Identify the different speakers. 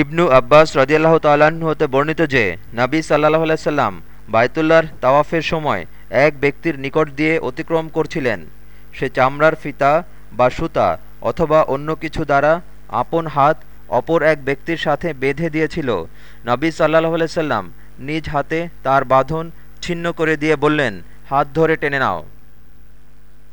Speaker 1: ইবনু আব্বাস রদিয়াল্লাহ তাল্লাহ্ন হতে বর্ণিত যে, নাবী সাল্লাহ আলাইসাল্লাম বায়তুল্লার তাওয়াফের সময় এক ব্যক্তির নিকট দিয়ে অতিক্রম করছিলেন। সে চামড়ার ফিতা বা সুতা অথবা অন্য কিছু দ্বারা আপন হাত অপর এক ব্যক্তির সাথে বেঁধে দিয়েছিল। নবী সাল্লাহ আলাইসাল্লাম নিজ হাতে তার বাঁধন ছিন্ন করে দিয়ে বললেন, হাত ধরে টেনে নাও।